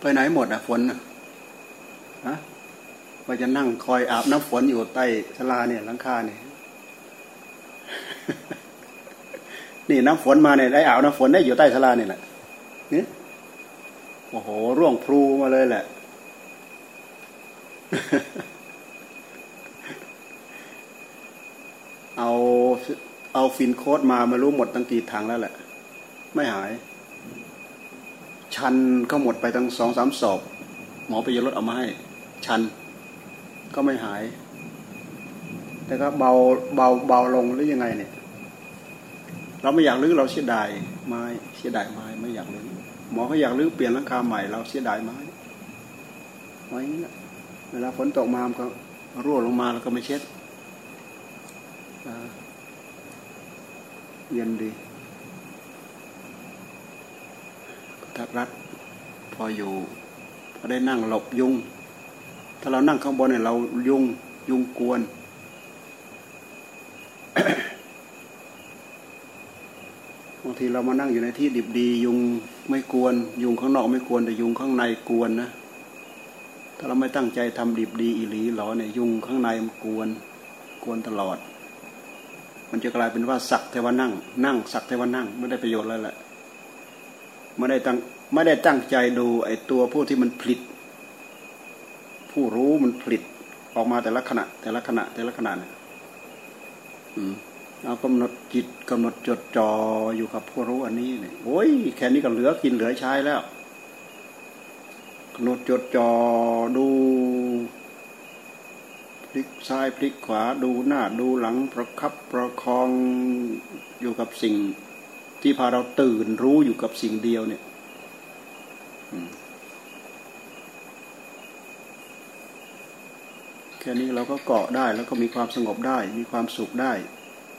ไปไหนหมดอะฝนฮะว่าจะนั่งคอยอาบน้ำฝนอยู่ใต้ศาลาเนี่ยหลังคาเนี่ยนี่น้ำฝนมาเนี่ยได้อาบน้ำฝนได้อยู่ใต้ศาลาเนี่ยแหละนี่โอ้โห ร่วงพลูมาเลยแหละ เอาเอาฟินโคดมาไม่รู้หมดตั้งกี่ถังแล้วแหละ ไม่หาย ชันก็หมดไปตั้งสองสามศพหมอไปยรถเอามาให้ ชันก็ไม่หาย แต่ก็เบาเบาเบาลงหรือยังไงเนี่ย เราไม่อยากลื้อเราเสียดายไม้เสียดายไม้ไม่อยากลื้อหมอเขาอยากลื้อเปลี่ยนหลังคาใหม่เราเสียดายไม้ไว้นี่แหละเวลาฝนตกมามันก็รั่วลงมาแล้วก็ไม่เช็ดเย็นดี ทัดรัดพออยู่พอได้นั่งหลบยุง ถ้าเรานั่งข้างบนเนี่ยเรายุงยุงกวน บางทีเรามานั่งอยู่ในที่ดิบดียุงไม่กวน ยุงข้างนอกไม่กวนแต่ยุงข้างในกวนนะ ถ้าเราไม่ตั้งใจทำดิบดีอีหลีหรอเนี่ยยุงข้างในมันกวน กวนตลอด มันจะกลายเป็นว่าสักแต่ว่านั่ง นั่งสักแต่ว่านั่งไม่ได้ประโยชน์แล้วแหละไม่ได้ตั้ง ไม่ได้ตั้งใจดูไอ้ตัวผู้ที่มันผลิต ผู้รู้มันผลิตออกมาแต่ละขณะ แต่ละขณะ แต่ละขณะเนี่ยเอากำหนดจิตกำหนดจดจ่ออยู่กับผู้รู้อันนี้เนี่ยโอ้ยแค่นี้ก็เหลือกินเหลือใช้แล้วกำหนดจดจ่อดูพลิกซ้ายพลิกขวาดูหน้าดูหลังประคับประคองอยู่กับสิ่ง ที่พาเราตื่นรู้อยู่กับสิ่งเดียวเนี่ย แค่นี้เราก็เกาะได้แล้วก็มีความสงบได้ มีความสุขได้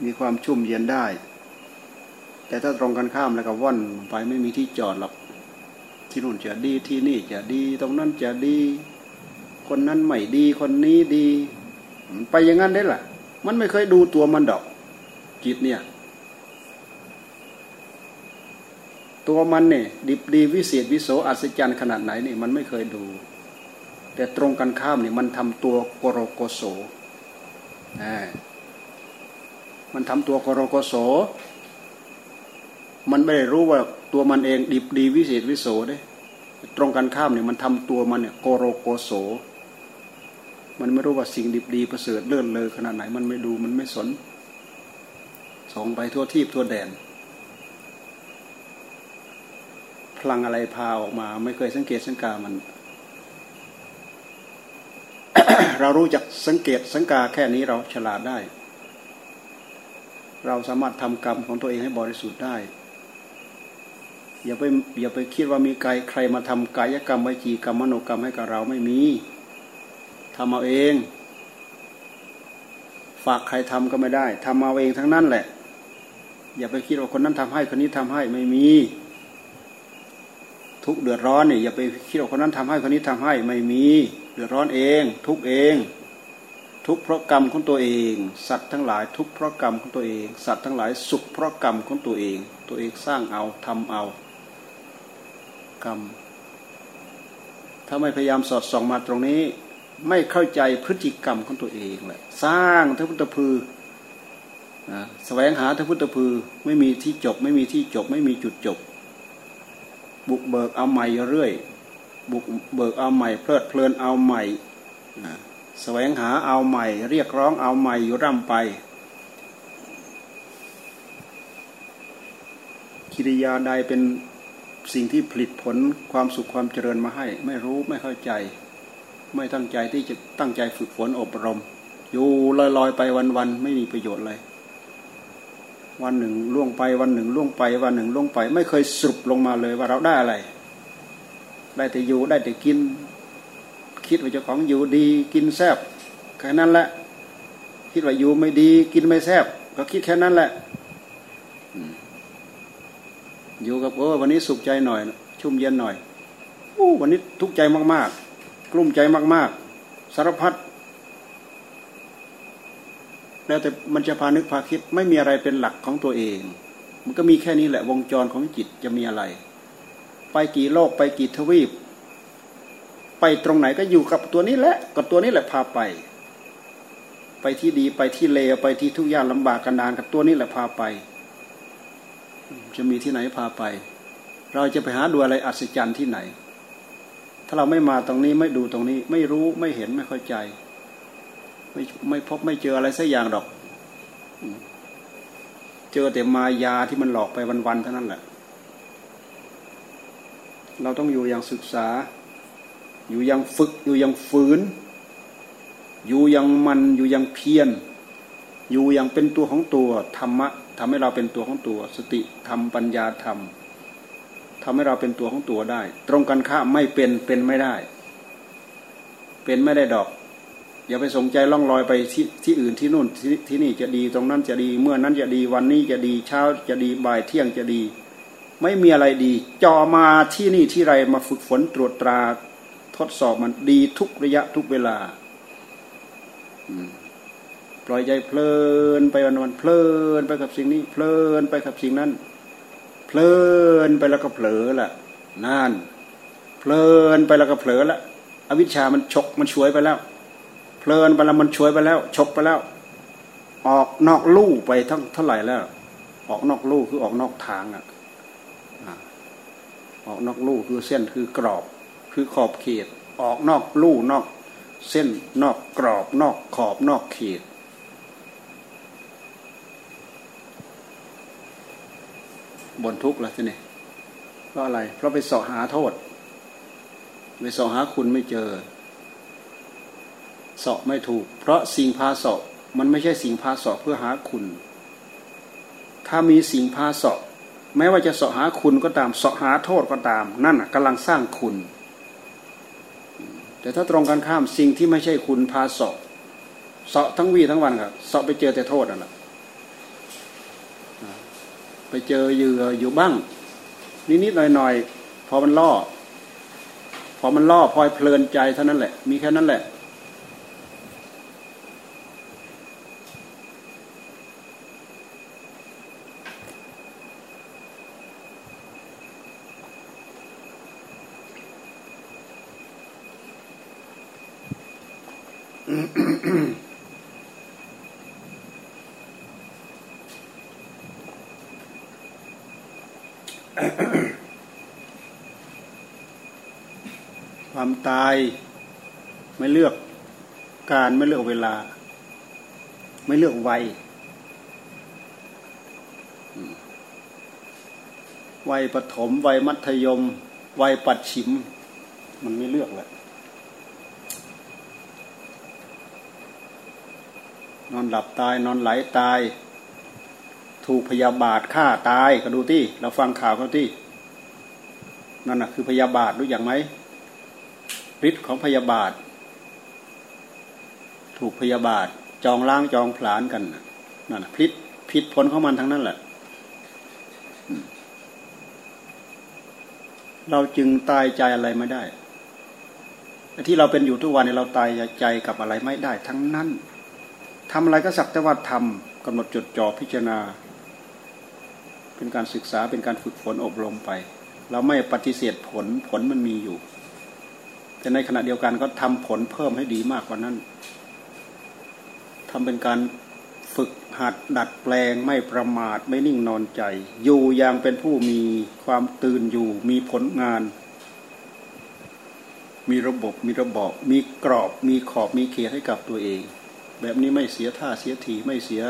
มีความชุ่มเย็นได้ แต่ถ้าตรงกันข้ามแล้วก็ว่อนไปไม่มีที่จอดหรอกที่นู่นจะดีที่นี่จะดี ตรงนั้นจะดี คนนั้นไม่ดีคนนี้ดีไปอย่างนั้นได้ล่ะมันไม่เคยดูตัวมันดอก จิตเนี่ย ตัวมันเนี่ยดิบดีวิเศษวิโสอัศจรรย์ขนาดไหนนี่มันไม่เคยดู แต่ตรงกันข้ามเนี่ยมันทำตัวโกโรโกโสมันทำตัวโกโรโกโส มันไม่ได้รู้ว่าตัวมันเองดิบดีวิเศษวิโสเด้ตรงกันข้ามเนี่ยมันทำตัวมันเนี่ยโกโรโกโส มันไม่รู้ว่าสิ่งดีดีประเสริฐเลื่อนเลยขนาดไหน มันไม่ดูมันไม่สนส่งไปทั่วทีบทั่วแดน พลังอะไรพาออกมา ไม่เคยสังเกตสังกามัน เรารู้จักสังเกตสังกาแค่นี้เราฉลาดได้ เราสามารถทำกรรมของตัวเองให้บริสุทธิ์ได้ อย่าไปอย่าไปคิดว่ามีใครใครมาทำกายกรรมวิจีกรรมมโนกรรมให้กับเราไม่มีทำเอาเอง ฝากใครทำก็ไม่ได้ทำเอาเองทั้งนั้นแหละ อย่าไปคิดว่าคนนั้นทำให้คนนี้ทำให้ไม่มี ทุกเดือดร้อนเนี่ยอย่าไปคิดว่าคนนั้นทำให้คนนี้ทำให้ไม่มีเดือดร้อนเอง ทุกเอง ทุกเพราะกรรมของตัวเอง สัตว์ทั้งหลาย ทุกเพราะกรรมของตัวเอง สัตว์ทั้งหลายสุขเพราะกรรมของตัวเอง ตัวเองสร้างเอาทำเอา กรรม ถ้าไม่พยายามสอดส่องมาตรงนี้ ไม่เข้าใจพฤติกรรมของตัวเองแหละสร้างทพุทธพือนะแสวงหาทพุทธพือไม่มีที่จบ ไม่มีที่จบ ไม่มีจุดจบ บุกเบิกเอาใหม่เรื่อย บุกเบิกเอาใหม่ เพลิดเพลินเอาใหม่แสวงหาเอาใหม่ เรียกร้องเอาใหม่อยู่ร่ำไป กิริยาใดเป็นสิ่งที่ผลิตผลความสุขความเจริญมาให้ ไม่รู้ไม่เข้าใจ ไม่ตั้งใจที่จะตั้งใจฝึกฝนอบรม อยู่ลอยๆไปวันๆไม่มีประโยชน์เลย วันหนึ่งล่วงไปวันหนึ่งล่วงไป วันหนึ่งล่วงไป ไม่เคยสรุปลงมาเลยว่าเราได้อะไร ได้แต่อยู่ได้แต่กิน คิดว่าเจ้าของอยู่ดีกินแซบแค่นั้นแหละ คิดว่าอยู่ไม่ดีกินไม่แซบก็คิดแค่นั้นแหละอยู่กับโอ้วันนี้สุขใจหน่อย ชุ่มเย็นหน่อยโอ้วันนี้ทุกข์ใจมากๆ กลุ้มใจมากๆ สารพัด แล้วแต่มันจะพานึกพาคิดไม่มีอะไรเป็นหลักของตัวเอง มันก็มีแค่นี้แหละวงจรของจิตจะมีอะไร ไปกี่โลกไปกี่ทวีป ไปตรงไหนก็อยู่กับตัวนี้แหละกับตัวนี้แหละพาไป ไปที่ดีไปที่เลวไปที่ทุกอย่างลำบากกันดานกับตัวนี้แหละพาไป จะมีที่ไหนพาไป เราจะไปหาดูอะไรอัศจรรย์ที่ไหน ถ้าเราไม่มาตรงนี้ไม่ดูตรงนี้ ไม่รู้ไม่เห็นไม่เข้าใจ ไม่ไม่พบไม่เจออะไรสักอย่างดอก เจอแต่มายาที่มันหลอกไปวันๆเท่านั้นแหละ เราต้องอยู่อย่างศึกษา อยู่อย่างฝึก อยู่อย่างฝืน อยู่อย่างมันอยู่อย่างเพียรอยู่อย่างเป็นตัวของตัวธรรมะทำให้เราเป็นตัวของตัว สติธรรมปัญญาธรรมทำให้เราเป็นตัวของตัวได้ ตรงกันข้ามไม่เป็นเป็นไม่ได้ เป็นไม่ได้ดอก อย่าไปสนใจล่องลอยไปที่ที่อื่นที่นู่นที่ที่นี่จะดีตรงนั้นจะดี เมื่อนั้นจะดีวันนี้จะดีเช้าจะดีบ่ายเที่ยงจะดี ไม่มีอะไรดีจอมาที่นี่ที่ไรมาฝึกฝนตรวจตราทดสอบมันดีทุกระยะทุกเวลาปล่อยใจเพลินไปวันวันเพลินไปกับสิ่งนี้ เพลินไปกับสิ่งนั้น เพลินไปแล้วก็เผลอละนั่นเพลินไปแล้วก็เผลอละอวิชชามันฉกมันช่วยไปแล้ว เพลินไปแล้วมันช่วยไปแล้วฉกไปแล้ว ออกนอกลู่ไปทั้งเท่าไหร่แล้ว ออกนอกลู่คือออกนอกทางอะออกนอกลู่คือเส้นคือกรอบ คือขอบเขต ออกนอกลู่นอก เส้นนอกกรอบ นอกขอบนอกเขตบนทุกข์แล้วทีนี้เพราะอะไร เพราะไปสาะหาโทษ ไปสาะหาคุณไม่เจอ สาะไม่ถูก เพราะสิ่งพาสาะมันไม่ใช่สิ่งพาสาะเพื่อหาคุณ ถ้ามีสิ่งพาสาะแม้ว่าจะสาะหาคุณก็ตามสาะหาโทษก็ตาม นั่นกำลังสร้างคุณ แต่ถ้าตรงกันข้ามสิ่งที่ไม่ใช่คุณพาสาะสาะทั้งวีทั้งวันครับสาะไปเจอแต่โทษนั่นแหละไปเจอเหยื่ออยู่บ้าง นิดๆหน่อยๆพอมันล่อ พอมันล่อพลอยเพลินใจเท่านั้นแหละ มีแค่นั้นแหละ ความตายไม่เลือกการไม่เลือกเวลา ไม่เลือกวัยวัยปฐมวัยมัธยม วัยปัดฉิม มันไม่เลือกแหละ นอนหลับตาย นอนไหลตาย ถูกพยาบาทฆ่าตายก็ดูที่เราฟังข่าวเขาที่นั่นนะคือพยาบาทรู้อย่างไหมฤทธิ์ของพยาบาท ถูกพยาบาทจองล้างจองผลานกันนั่นพิษพิษผลของมันทั้งนั้นแหละเราจึงตายใจอะไรไม่ได้ที่เราเป็นอยู่ทุกวันนี้เราตายใจกับอะไรไม่ได้ทั้งนั้น ทำอะไรก็สักแต่ว่าทำกำหนดจดจ่อพิจารณา เป็นการศึกษาเป็นการฝึกฝนอบรมไป เราไม่ปฏิเสธผลผลมันมีอยู่ แต่ในขณะเดียวกันก็ทำผลเพิ่มให้ดีมากกว่านั้นทำเป็นการฝึกหัดดัดแปลงไม่ประมาทไม่นิ่งนอนใจ อยู่อย่างเป็นผู้มีความตื่นอยู่ มีผลงาน มีระบบมีระบบมีกรอบ มีขอบมีเขตให้กับตัวเอง แบบนี้ไม่เสียท่าเสียทีไม่เสีย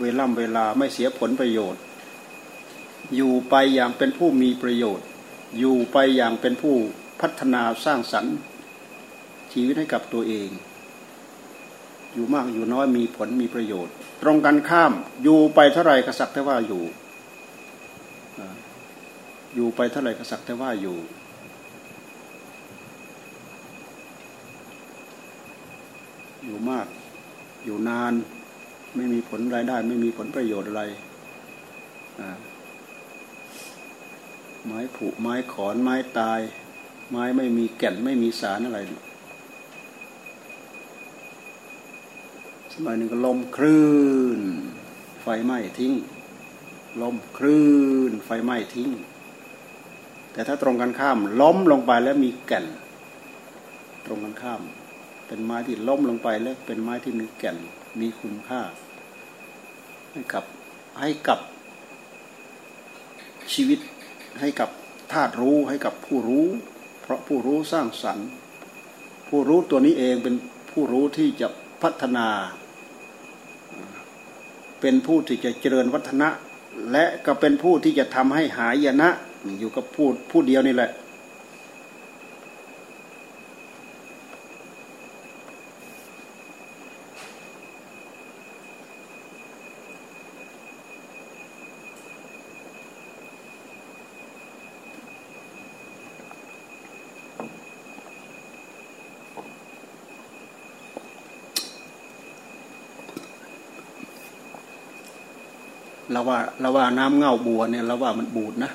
เวล่ำเวลาไม่เสียผลประโยชน์ อยู่ไปอย่างเป็นผู้มีประโยชน์ อยู่ไปอย่างเป็นผู้พัฒนาสร้างสรรค์ชีวิตให้กับตัวเอง อยู่มากอยู่น้อยมีผลมีประโยชน์ ตรงกันข้ามอยู่ไปเท่าไรกษักแต่ว่าอยู่ อยู่ไปเท่าไรกษักแต่ว่าอยู่ อยู่มาก อยู่นาน ไม่มีผลรายได้ ไม่มีผลประโยชน์อะไรไม้ผุไม้ขอนไม้ตาย ไม้ไม่มีแก่นไม่มีสารอะไรสมัยหนึ่งก็ลมคลื่น ไฟไหม้ทิ้ง ลมคลื่น ไฟไหม้ทิ้ง แต่ถ้าตรงกันข้าม ล้มลงไปแล้วมีแก่น ตรงกันข้าม เป็นไม้ที่ล้มลงไปแล้วเป็นไม้ที่มีแก่นมีคุณค่า ให้กับให้กับชีวิตให้กับธาตุรู้ให้กับผู้รู้ เพราะผู้รู้สร้างสรรค์ ผู้รู้ตัวนี้เองเป็นผู้รู้ที่จะพัฒนา เป็นผู้ที่จะเจริญวัฒนะ และก็เป็นผู้ที่จะทำให้หายนะ อยู่กับผู้ผู้เดียวนี่แหละ เราว่าเราว่าน้ำเง่าบัวเนี่ยเราว่ามันบูดนะ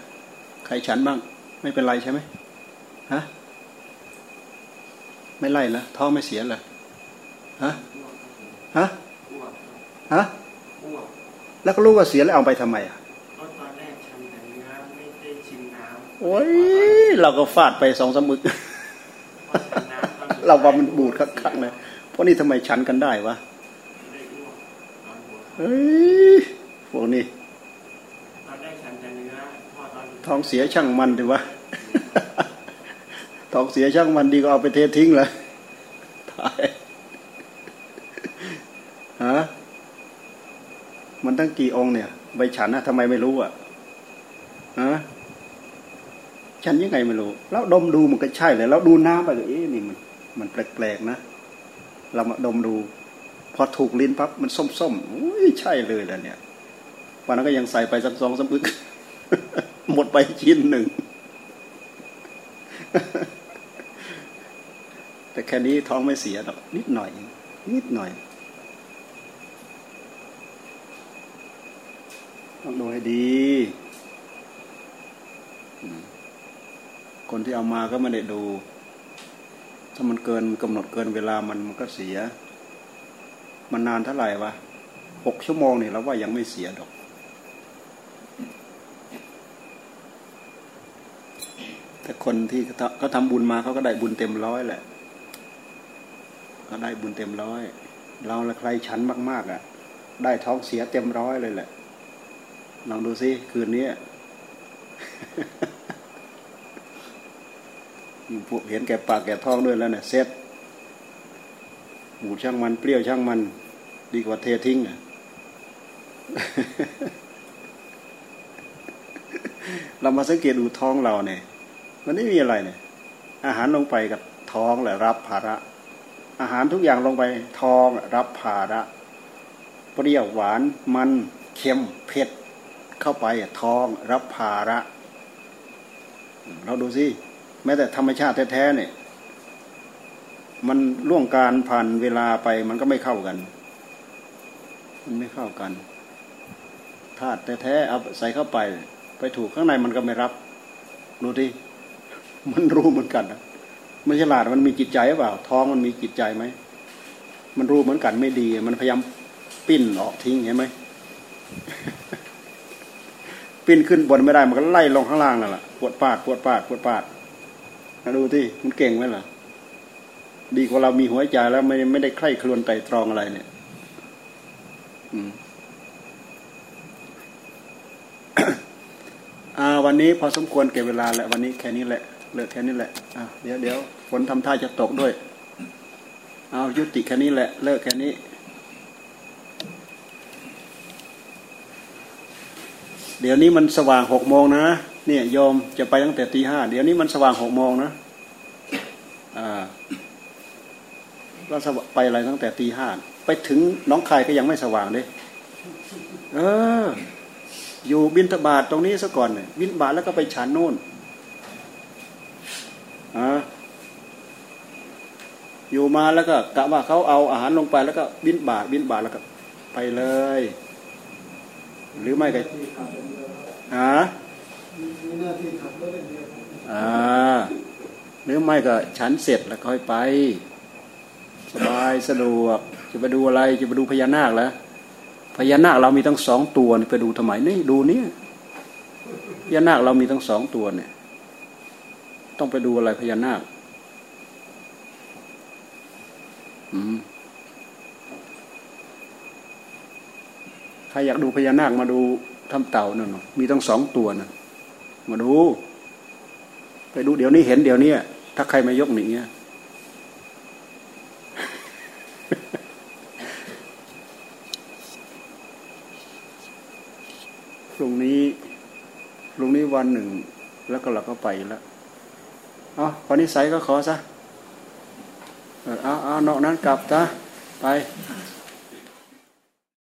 ใครฉันบ้าง ไม่เป็นไรใช่ไหมฮะไม่ไล่ละท้องไม่เสียเลยฮะฮะฮะแล้วก็รู้ว่าเสียแล้วเอาไปทำไมอะตอนแรกฉันแต่เนื้อไม่ได้ชิมน้ำโอ้ยเราก็ฟาดไปสองสามมึก เราว่ามันบูดคักๆเลยเพราะนี่ทำไมฉันกันได้วะเฮ้ย พวกนี้ท้องเสียช่างมันถือว่าท้องเสียช่างมันดีก็เอาไปเททิ้งเลยตายฮะมันตั้งกี่องค์เนี่ย ใบฉันนะทำไมไม่รู้อะฮะฉันยังไงไม่รู้ แล้วดมดูมันก็ใช่เลยแล้วดูน้ำไปก็เอ๊ะนี่มัน มันแปลกๆนะ เรามาดมดู พอถูกลิ้นปั๊บมันส้มๆอุ้ยใช่เลยแหละเนี่ย วันนั้นก็ยังใส่ไปสักสองสามปึกหมดไปชิ้นหนึ่ง แต่แค่นี้ท้องไม่เสียหรอกนิดหน่อย นิดหน่อยต้องดูให้ดี คนที่เอามาก็ไม่ได้ดู ถ้ามันเกินกำหนดเกินเวลามันมันก็เสีย มันนานเท่าไหร่วะหกชั่วโมงนี่เราว่ายังไม่เสียดอก แต่คนที่เขาทำบุญมาเขาก็ได้บุญเต็มร้อยแหละเขาได้บุญเต็มร้อย เราละใครชั้นมาก ๆ อะ ได้ท้องเสียเต็มร้อยเลยแหละลองดูซิคืนนี้พวกเห็นแก่ปากแก่ท้องด้วยแล้วเนี่ยเซ็ตหมูช่างมันเปรี้ยวช่างมัน ดีกว่าเททิ้งอะเรามาสังเกตดูท้องเราเนี่ย มันไม่มีอะไรเนี่ย อาหารลงไปกับท้องแหละรับภาระ อาหารทุกอย่างลงไปท้องรับภาระ เปรี้ยวหวานมันเค็มเผ็ดเข้าไปท้องรับภาระ เราดูสิแม้แต่ธรรมชาติแท้ๆเนี่ยมันล่วงการผ่านเวลาไปมันก็ไม่เข้ากัน มันไม่เข้ากันธาตุแท้ๆเอาใส่เข้าไป ไปถูกข้างในมันก็ไม่รับ ดูดิ มันรู้เหมือนกันนะมันฉลาดมันมีจิตใจหรือเปล่า ท้องมันมีจิตใจไหมมันรู้เหมือนกันไม่ดี มันพยายามปิ้นออกทิ้งเห็นไหมปิ้นขึ้นบนไม่ได้มันก็ไล่ลงข้างล่างนั่นแหละปวดปาดปวดปาดปวดปาดมาดูที่มันเก่งไหมล่ะ ดีกว่าเรามีหัวใจแล้วไม่ไม่ได้ใคร่ครวญไตรตรองอะไรเนี่ย อืมอ่า วันนี้พอสมควรเก็บเวลาแล้ววันนี้แค่นี้แหละ เลิกแค่นี้แหละอะเดี๋ยวเดี๋ยวฝนทำท่าจะตกด้วย เอายุติแค่นี้แหละ เลิกแค่นี้ เดี๋ยวนี้มันสว่างหกโมงนะเนี่ยโยมจะไปตั้งแต่ตีห้าเดี๋ยวนี้มันสว่างหกโมงนะอ่าเราไปอะไรตั้งแต่ตีห้าไปถึงน้องคายก็ยังไม่สว่างเลยเออ อยู่บินทบาทตรงนี้ซะก่อนเนี่ยบินบาทแล้วก็ไปฉันโน่น อยู่มาแล้วก็กะว่าเขาเอาอาหารลงไปแล้วก็บินบาทบินบาทแล้วก็ไปเลย หรือไม่ก็ฮะอ่าหรือไม่ก็ฉันเสร็จแล้วค่อยไป สบายสะดวกจะไปดูอะไรจะไปดูพญานาคแล้วพญานาคเรามีทั้งสองตัวไปดูทำไมนี่ดูนี่พญานาคเรามีทั้งสองตัวเนี่ย ต้องไปดูอะไรพญานาค อืม ใครอยากดูพญานาคมาดูทำเต่านั่นน่ะมีตั้งสองตัวนะมาดู ไปดูเดี๋ยวนี้เห็นเดี๋ยวนี้ถ้าใครมายกหนีอะพรุ่งนี้พรุ่งนี้วันหนึ่ง แล้วก็เราก็ไปแล้วเอพอนิสัยก็ขอซะ เออเอาเอานอกนั้นกลับซะไป